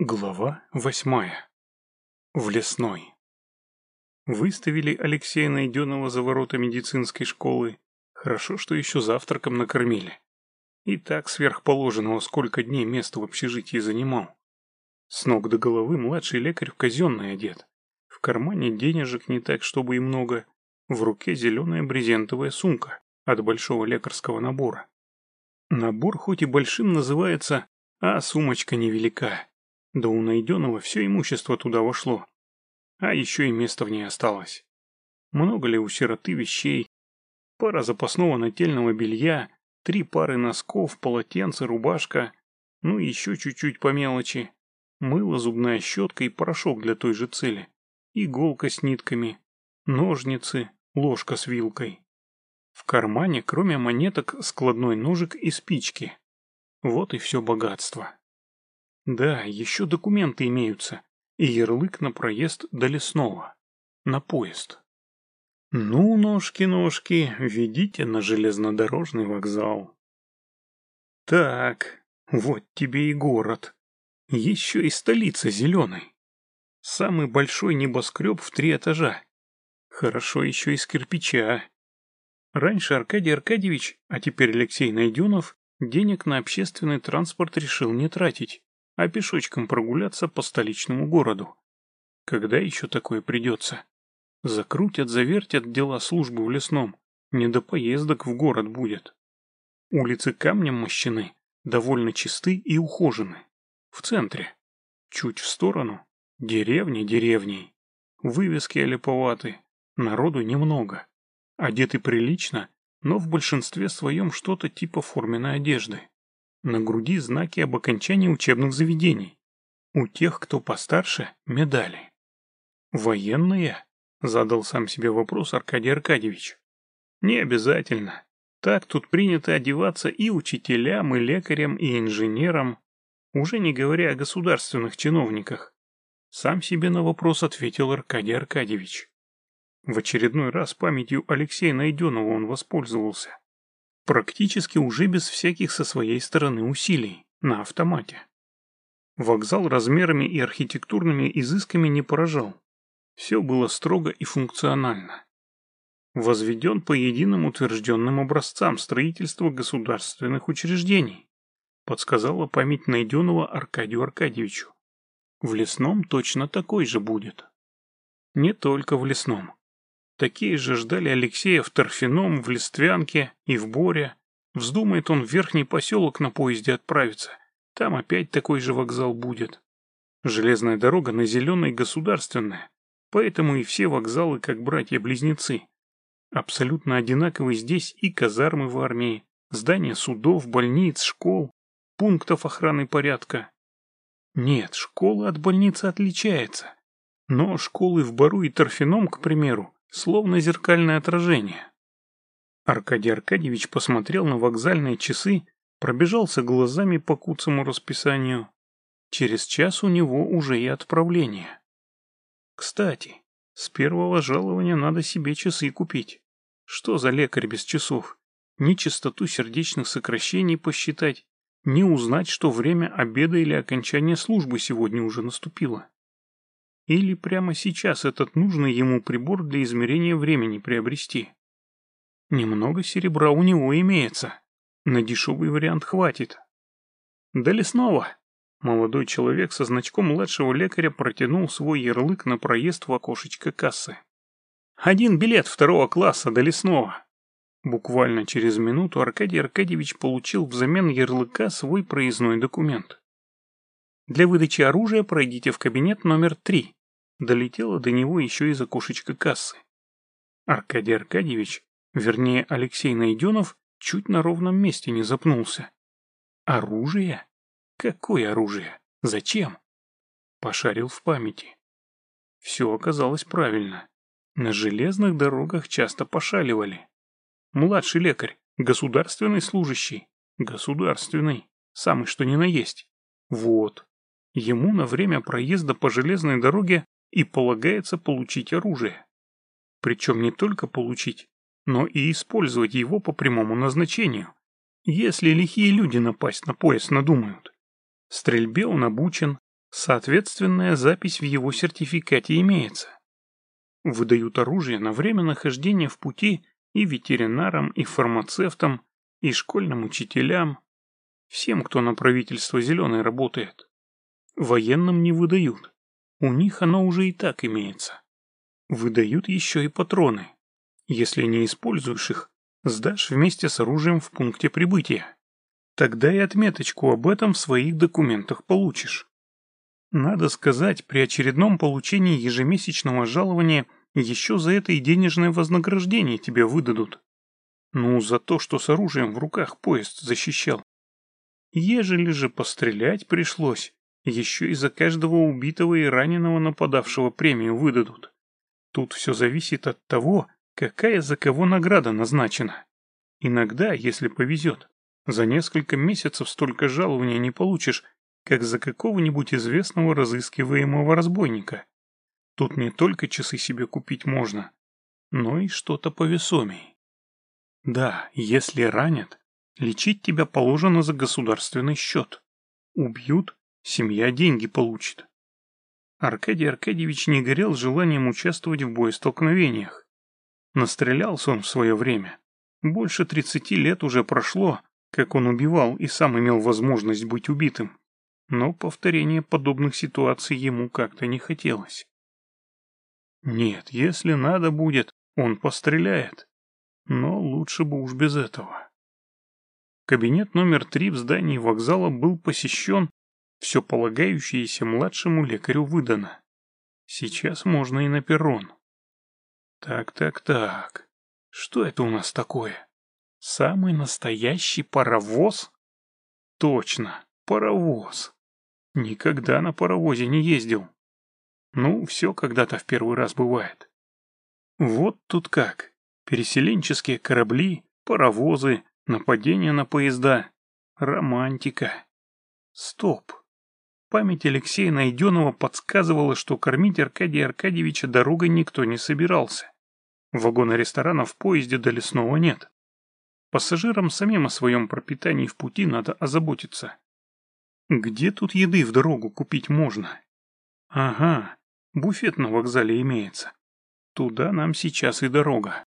Глава восьмая. В лесной. Выставили Алексея Найденного за ворота медицинской школы. Хорошо, что еще завтраком накормили. И так сверхположенного сколько дней места в общежитии занимал. С ног до головы младший лекарь в казенный одет. В кармане денежек не так, чтобы и много. В руке зеленая брезентовая сумка от большого лекарского набора. Набор хоть и большим называется, а сумочка невелика. Да у найденного все имущество туда вошло. А еще и место в ней осталось. Много ли у сироты вещей? Пара запасного нательного белья, три пары носков, полотенце, рубашка, ну и еще чуть-чуть по мелочи. Мыло, зубная щетка и порошок для той же цели. Иголка с нитками, ножницы, ложка с вилкой. В кармане, кроме монеток, складной ножик и спички. Вот и все богатство. Да, еще документы имеются. И ярлык на проезд до лесного. На поезд. Ну, ножки-ножки, ведите на железнодорожный вокзал. Так, вот тебе и город. Еще и столица зеленой. Самый большой небоскреб в три этажа. Хорошо еще из кирпича. Раньше Аркадий Аркадьевич, а теперь Алексей Найденов, денег на общественный транспорт решил не тратить а пешочком прогуляться по столичному городу. Когда еще такое придется? Закрутят, завертят дела службы в лесном, не до поездок в город будет. Улицы камнем мощены, довольно чисты и ухожены. В центре. Чуть в сторону. Деревни деревней. Вывески олиповаты. Народу немного. Одеты прилично, но в большинстве своем что-то типа форменной одежды. На груди знаки об окончании учебных заведений. У тех, кто постарше, медали. «Военные?» – задал сам себе вопрос Аркадий Аркадьевич. «Не обязательно. Так тут принято одеваться и учителям, и лекарям, и инженерам, уже не говоря о государственных чиновниках». Сам себе на вопрос ответил Аркадий Аркадьевич. В очередной раз памятью Алексея Найденова он воспользовался. Практически уже без всяких со своей стороны усилий, на автомате. Вокзал размерами и архитектурными изысками не поражал. Все было строго и функционально. Возведен по единым утвержденным образцам строительства государственных учреждений, подсказала память найденного Аркадию Аркадьевичу. В лесном точно такой же будет. Не только в лесном. Такие же ждали Алексея в Торфяном, в Листвянке и в Боре. Вздумает он в верхний поселок на поезде отправиться. Там опять такой же вокзал будет. Железная дорога на зеленой государственная. Поэтому и все вокзалы как братья-близнецы. Абсолютно одинаковы здесь и казармы в армии, здания судов, больниц, школ, пунктов охраны порядка. Нет, школа от больницы отличается. Но школы в Бару и Торфяном, к примеру, словно зеркальное отражение. Аркадий Аркадьевич посмотрел на вокзальные часы, пробежался глазами по куцому расписанию. Через час у него уже и отправление. Кстати, с первого жалования надо себе часы купить. Что за лекарь без часов? Ни частоту сердечных сокращений посчитать, ни узнать, что время обеда или окончания службы сегодня уже наступило. Или прямо сейчас этот нужный ему прибор для измерения времени приобрести? Немного серебра у него имеется. На дешевый вариант хватит. Да снова. Молодой человек со значком младшего лекаря протянул свой ярлык на проезд в окошечко кассы. Один билет второго класса до лесного. Буквально через минуту Аркадий Аркадьевич получил взамен ярлыка свой проездной документ. Для выдачи оружия пройдите в кабинет номер 3 долетела до него еще и окошечка кассы. Аркадий Аркадьевич, вернее Алексей Найденов, чуть на ровном месте не запнулся. Оружие? Какое оружие? Зачем? Пошарил в памяти. Все оказалось правильно. На железных дорогах часто пошаливали. Младший лекарь, государственный служащий, государственный, самый что ни на есть. Вот. Ему на время проезда по железной дороге и полагается получить оружие. Причем не только получить, но и использовать его по прямому назначению, если лихие люди напасть на пояс надумают. Стрельбе он обучен, Соответственная запись в его сертификате имеется. Выдают оружие на время нахождения в пути и ветеринарам, и фармацевтам, и школьным учителям, всем, кто на правительство зеленой работает. Военным не выдают. У них оно уже и так имеется. Выдают еще и патроны. Если не используешь их, сдашь вместе с оружием в пункте прибытия. Тогда и отметочку об этом в своих документах получишь. Надо сказать, при очередном получении ежемесячного жалования еще за это и денежное вознаграждение тебе выдадут. Ну, за то, что с оружием в руках поезд защищал. Ежели же пострелять пришлось, еще и за каждого убитого и раненого нападавшего премию выдадут. Тут все зависит от того, какая за кого награда назначена. Иногда, если повезет, за несколько месяцев столько жалования не получишь, как за какого-нибудь известного разыскиваемого разбойника. Тут не только часы себе купить можно, но и что-то повесомей. Да, если ранят, лечить тебя положено за государственный счет. Убьют, семья деньги получит. Аркадий Аркадьевич не горел желанием участвовать в боестолкновениях. Настрелялся он в свое время. Больше тридцати лет уже прошло, как он убивал и сам имел возможность быть убитым. Но повторение подобных ситуаций ему как-то не хотелось. Нет, если надо будет, он постреляет. Но лучше бы уж без этого. Кабинет номер три в здании вокзала был посещен все полагающееся младшему лекарю выдано. Сейчас можно и на перрон. Так, так, так. Что это у нас такое? Самый настоящий паровоз? Точно, паровоз. Никогда на паровозе не ездил. Ну, все когда-то в первый раз бывает. Вот тут как. Переселенческие корабли, паровозы, нападения на поезда. Романтика. Стоп. Память Алексея Найденова подсказывала, что кормить Аркадия Аркадьевича дорогой никто не собирался. Вагона ресторана в поезде до лесного нет. Пассажирам самим о своем пропитании в пути надо озаботиться. Где тут еды в дорогу купить можно? Ага, буфет на вокзале имеется. Туда нам сейчас и дорога.